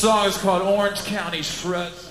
this song is called Orange County Shreds.